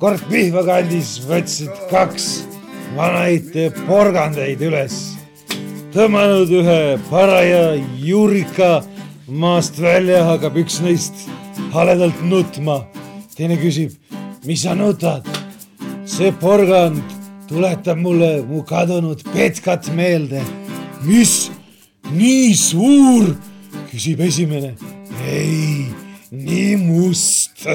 kord Pihva kandis võtsid kaks vanaid porgandeid üles, tõmmanud ühe paraja juurika maast välja, hakkab üks neist haledalt nutma. teine küsib, mis sa nutad? see porgand tuletab mulle mu kadunud Petkat meelde. mis, nii suur? küsib esimene. ei, nii Roost.